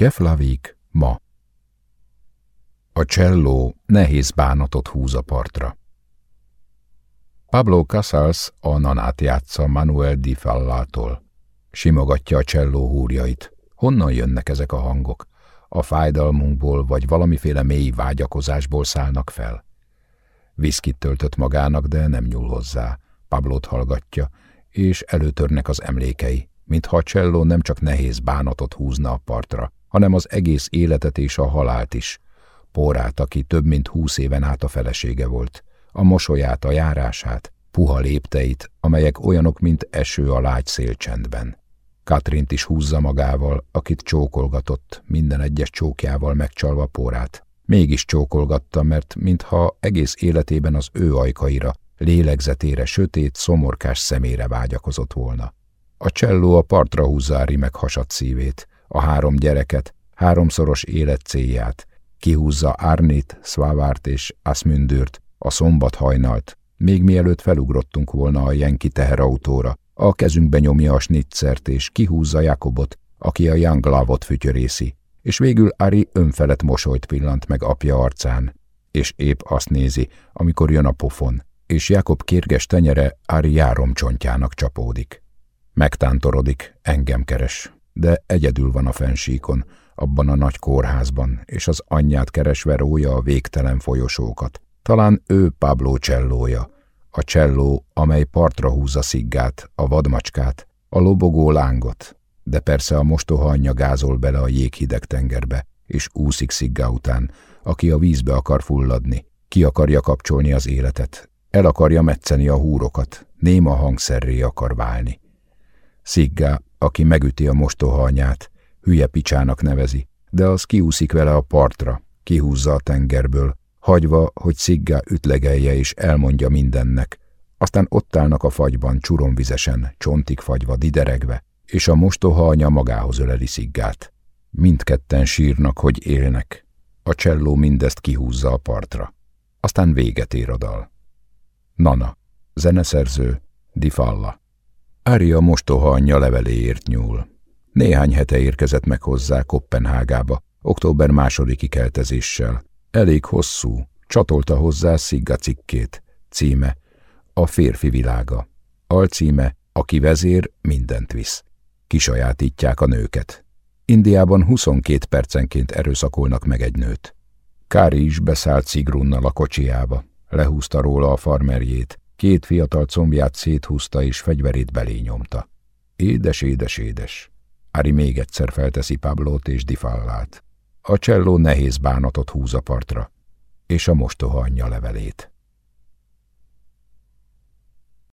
Keflavik ma. A cselló nehéz bánatot húz a partra. Pablo Casals a nanát játsza Manuel Di Fallától. Simogatja a cselló húrjait. Honnan jönnek ezek a hangok? A fájdalmunkból vagy valamiféle mély vágyakozásból szállnak fel. Viszkit töltött magának, de nem nyúl hozzá. Pablót hallgatja, és előtörnek az emlékei, mintha a cselló nem csak nehéz bánatot húzna a partra, hanem az egész életet és a halált is. Pórát, aki több mint húsz éven át a felesége volt, a mosolyát, a járását, puha lépteit, amelyek olyanok, mint eső a lágy szélcsendben. Katrint is húzza magával, akit csókolgatott, minden egyes csókjával megcsalva pórát. Mégis csókolgatta, mert mintha egész életében az ő ajkaira, lélegzetére, sötét, szomorkás szemére vágyakozott volna. A cselló a partra húzza a meghasadt szívét, a három gyereket, háromszoros élet célját, kihúzza Árnit, Szvávárt és Aszmündürt, a szombat hajnalt, még mielőtt felugrottunk volna a Jenki teherautóra, a kezünkbe nyomja a snitzert és kihúzza Jakobot, aki a Young Love-ot fütyörészi, és végül Ari önfelett mosolyt pillant meg apja arcán, és épp azt nézi, amikor jön a pofon, és Jakob kérges tenyere Ari járomcsontjának csapódik. Megtántorodik, engem keres, de egyedül van a fensíkon, abban a nagy kórházban, és az anyját keresve rója a végtelen folyosókat. Talán ő Pablo csellója, a cselló, amely partra húzza sziggát, a vadmacskát, a lobogó lángot, de persze a mostoha anyja gázol bele a jéghideg tengerbe, és úszik sziggá után, aki a vízbe akar fulladni, ki akarja kapcsolni az életet, el akarja metszeni a húrokat, néma hangszerré akar válni. Sziggá, aki megüti a mostoha anyát, hülye picsának nevezi, de az kiúszik vele a partra, kihúzza a tengerből, hagyva, hogy Sziggá ütlegelje és elmondja mindennek. Aztán ott állnak a fagyban, csuromvizesen, csontig fagyva, dideregve, és a mostoha anya magához öleli Sziggát. Mindketten sírnak, hogy élnek. A cselló mindezt kihúzza a partra. Aztán véget ér a dal. Nana, zeneszerző, Difalla. Ária mostoha anyja leveléért nyúl. Néhány hete érkezett meg hozzá Kopenhágába, október másodiki keltezéssel. Elég hosszú, csatolta hozzá Szigga cikkét. Címe, a férfi világa. Alcíme, aki vezér, mindent visz. Kisajátítják a nőket. Indiában 22 percenként erőszakolnak meg egy nőt. Kári is beszállt Szigrunnal a kocsiába. Lehúzta róla a farmerjét, két fiatal combját széthúzta és fegyverét belé nyomta. Édes, édes, édes. Ári még egyszer felteszi Pablót és Difallát. A cselló nehéz bánatot húz a partra, és a mostoha anyja levelét.